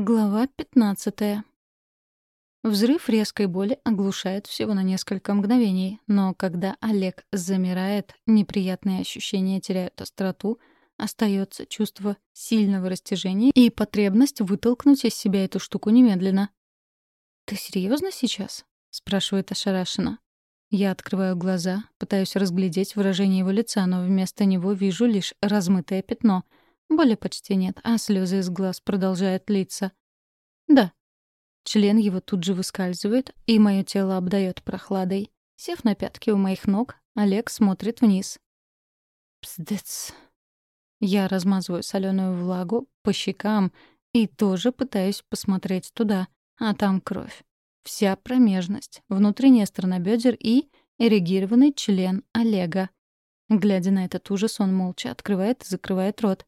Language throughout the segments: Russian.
Глава 15. Взрыв резкой боли оглушает всего на несколько мгновений, но когда Олег замирает, неприятные ощущения теряют остроту, остается чувство сильного растяжения и потребность вытолкнуть из себя эту штуку немедленно. «Ты серьезно сейчас?» — спрашивает ошарашенно. Я открываю глаза, пытаюсь разглядеть выражение его лица, но вместо него вижу лишь размытое пятно — Боли почти нет, а слезы из глаз продолжают литься. Да. Член его тут же выскальзывает, и мое тело обдает прохладой. Сев на пятки у моих ног, Олег смотрит вниз. Пздец. Я размазываю соленую влагу по щекам и тоже пытаюсь посмотреть туда, а там кровь. Вся промежность, внутренняя сторона бедер и эрегированный член Олега. Глядя на этот ужас, он молча открывает и закрывает рот.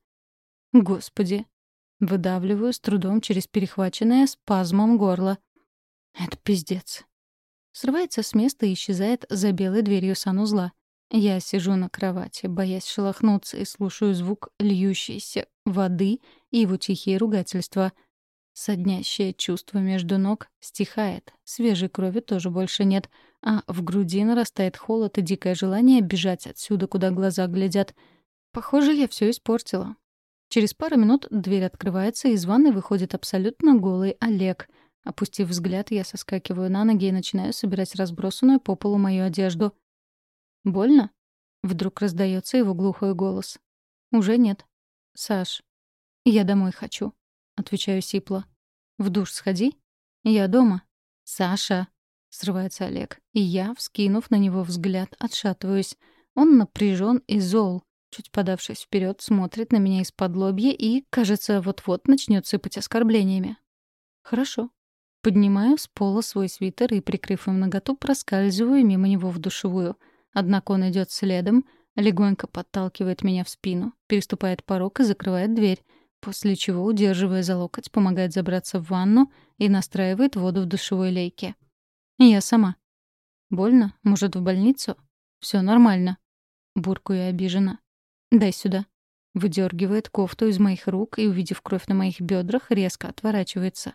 Господи. Выдавливаю с трудом через перехваченное спазмом горло. Это пиздец. Срывается с места и исчезает за белой дверью санузла. Я сижу на кровати, боясь шелохнуться, и слушаю звук льющейся воды и его тихие ругательства. Соднящее чувство между ног стихает, свежей крови тоже больше нет, а в груди нарастает холод и дикое желание бежать отсюда, куда глаза глядят. Похоже, я все испортила. Через пару минут дверь открывается, и из ванной выходит абсолютно голый Олег. Опустив взгляд, я соскакиваю на ноги и начинаю собирать разбросанную по полу мою одежду. «Больно?» — вдруг раздается его глухой голос. «Уже нет». «Саш, я домой хочу», — отвечаю сипло. «В душ сходи». «Я дома». «Саша», — срывается Олег, и я, вскинув на него взгляд, отшатываюсь. Он напряжен и зол. Чуть подавшись вперед, смотрит на меня из-под лобья и, кажется, вот-вот начнет сыпать оскорблениями. Хорошо. Поднимаю с пола свой свитер и, прикрыв им наготу, проскальзываю мимо него в душевую. Однако он идет следом, легонько подталкивает меня в спину, переступает порог и закрывает дверь, после чего, удерживая за локоть, помогает забраться в ванну и настраивает воду в душевой лейке. Я сама. Больно? Может, в больницу? Все нормально. Буркую обиженно. «Дай сюда». Выдергивает кофту из моих рук и, увидев кровь на моих бедрах, резко отворачивается.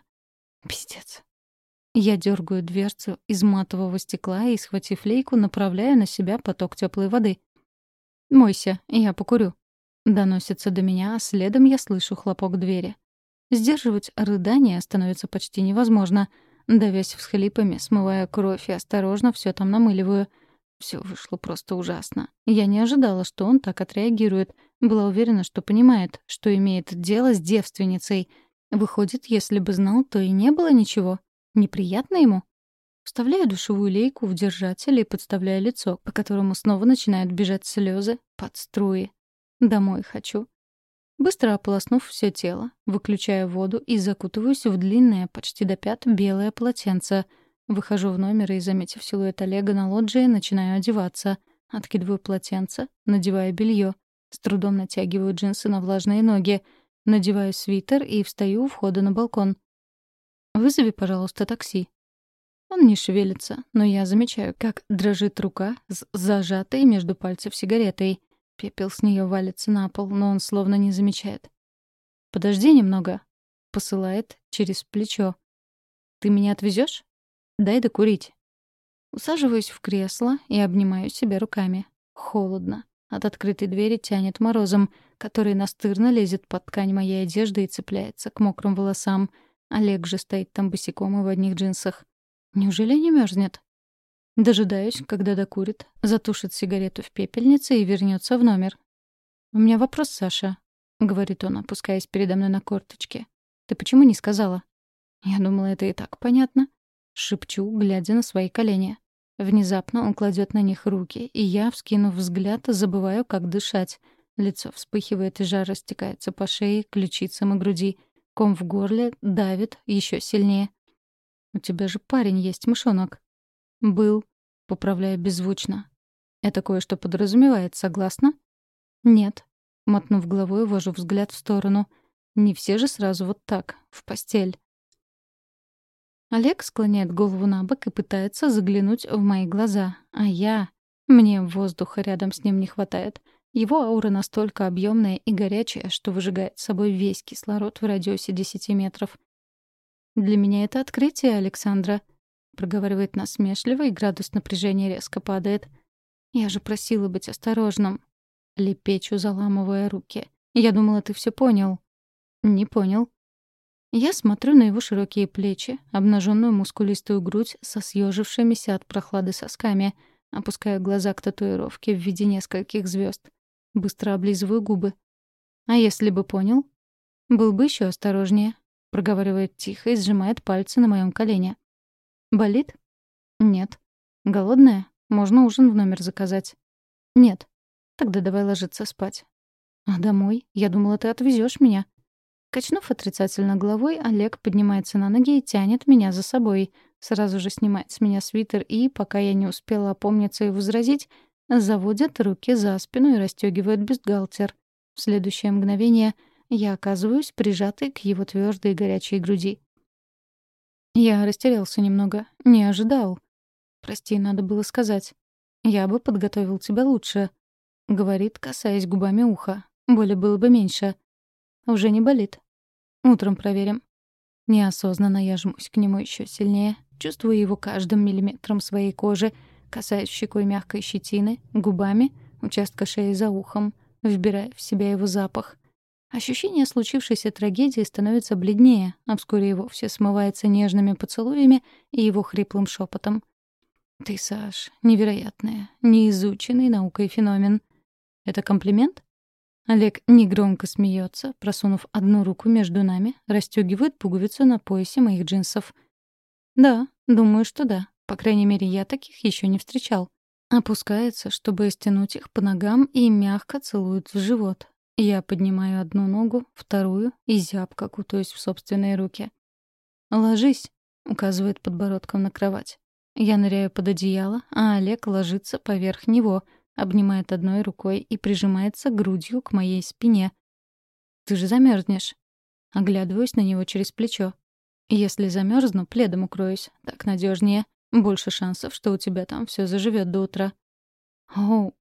Пиздец. Я дергаю дверцу из матового стекла и, схватив лейку, направляю на себя поток теплой воды. «Мойся, я покурю». Доносится до меня, а следом я слышу хлопок двери. Сдерживать рыдание становится почти невозможно. Давясь всхлипами, смывая кровь и осторожно все там намыливаю — все вышло просто ужасно. Я не ожидала, что он так отреагирует. Была уверена, что понимает, что имеет дело с девственницей. Выходит, если бы знал, то и не было ничего. Неприятно ему? Вставляю душевую лейку в держатель и подставляю лицо, по которому снова начинают бежать слезы под струи. Домой хочу. Быстро ополоснув все тело, выключаю воду и закутываюсь в длинное, почти до пят, белое полотенце — Выхожу в номер и, заметив силуэт Олега на лоджии, начинаю одеваться. Откидываю полотенце, надеваю белье, С трудом натягиваю джинсы на влажные ноги. Надеваю свитер и встаю у входа на балкон. «Вызови, пожалуйста, такси». Он не шевелится, но я замечаю, как дрожит рука с зажатой между пальцев сигаретой. Пепел с нее валится на пол, но он словно не замечает. «Подожди немного», — посылает через плечо. «Ты меня отвезешь? Дай докурить. Усаживаюсь в кресло и обнимаю себя руками. Холодно. От открытой двери тянет морозом, который настырно лезет под ткань моей одежды и цепляется к мокрым волосам. Олег же стоит там босиком и в одних джинсах. Неужели не мерзнет? Дожидаюсь, когда докурит, затушит сигарету в пепельнице и вернется в номер. «У меня вопрос, Саша», — говорит он, опускаясь передо мной на корточки. «Ты почему не сказала?» Я думала, это и так понятно. Шепчу, глядя на свои колени. Внезапно он кладет на них руки, и я, вскинув взгляд, забываю, как дышать. Лицо вспыхивает, и жар растекается по шее, ключицам и груди. Ком в горле давит еще сильнее. «У тебя же парень есть, мышонок». «Был», — поправляю беззвучно. «Это кое-что подразумевает, согласна?» «Нет», — мотнув головой, вожу взгляд в сторону. «Не все же сразу вот так, в постель». Олег склоняет голову на бок и пытается заглянуть в мои глаза. А я... Мне воздуха рядом с ним не хватает. Его аура настолько объемная и горячая, что выжигает собой весь кислород в радиусе 10 метров. Для меня это открытие, Александра», — проговаривает насмешливо, и градус напряжения резко падает. «Я же просила быть осторожным». Лепечу, заламывая руки. «Я думала, ты все понял». «Не понял». Я смотрю на его широкие плечи, обнаженную мускулистую грудь со съежившимися от прохлады сосками, опускаю глаза к татуировке в виде нескольких звезд. Быстро облизываю губы. «А если бы понял?» «Был бы еще осторожнее», — проговаривает тихо и сжимает пальцы на моем колене. «Болит?» «Нет». «Голодная? Можно ужин в номер заказать». «Нет». «Тогда давай ложиться спать». «А домой? Я думала, ты отвезешь меня». Качнув отрицательно головой, Олег поднимается на ноги и тянет меня за собой. Сразу же снимает с меня свитер и, пока я не успела опомниться и возразить, заводит руки за спину и расстегивает бюстгальтер. В следующее мгновение я оказываюсь прижатой к его твердой и горячей груди. Я растерялся немного, не ожидал. Прости, надо было сказать. Я бы подготовил тебя лучше. Говорит, касаясь губами уха. Боли было бы меньше. Уже не болит. Утром проверим. Неосознанно я жмусь к нему еще сильнее, чувствую его каждым миллиметром своей кожи, касаясь щекой мягкой щетины, губами, участка шеи за ухом, вбирая в себя его запах. Ощущение случившейся трагедии становится бледнее, а вскоре и вовсе смывается нежными поцелуями и его хриплым шепотом. «Ты, Саш, невероятная, неизученный наукой феномен. Это комплимент?» Олег негромко смеется, просунув одну руку между нами, расстегивает пуговицу на поясе моих джинсов. «Да, думаю, что да. По крайней мере, я таких еще не встречал». Опускается, чтобы стянуть их по ногам и мягко целует в живот, я поднимаю одну ногу, вторую и зябко кутаюсь в собственные руки. «Ложись», — указывает подбородком на кровать. Я ныряю под одеяло, а Олег ложится поверх него, обнимает одной рукой и прижимается грудью к моей спине. «Ты же замерзнешь. Оглядываюсь на него через плечо. «Если замерзну, пледом укроюсь. Так надежнее. Больше шансов, что у тебя там все заживет до утра». «Оу,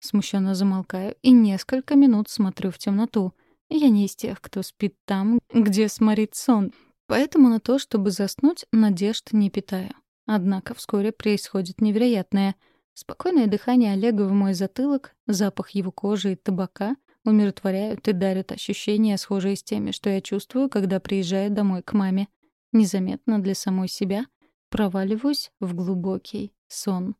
Смущенно замолкаю и несколько минут смотрю в темноту. Я не из тех, кто спит там, где сморит сон, поэтому на то, чтобы заснуть, надежд не питаю. Однако вскоре происходит невероятное. Спокойное дыхание Олега в мой затылок, запах его кожи и табака умиротворяют и дарят ощущения, схожие с теми, что я чувствую, когда приезжаю домой к маме. Незаметно для самой себя проваливаюсь в глубокий сон.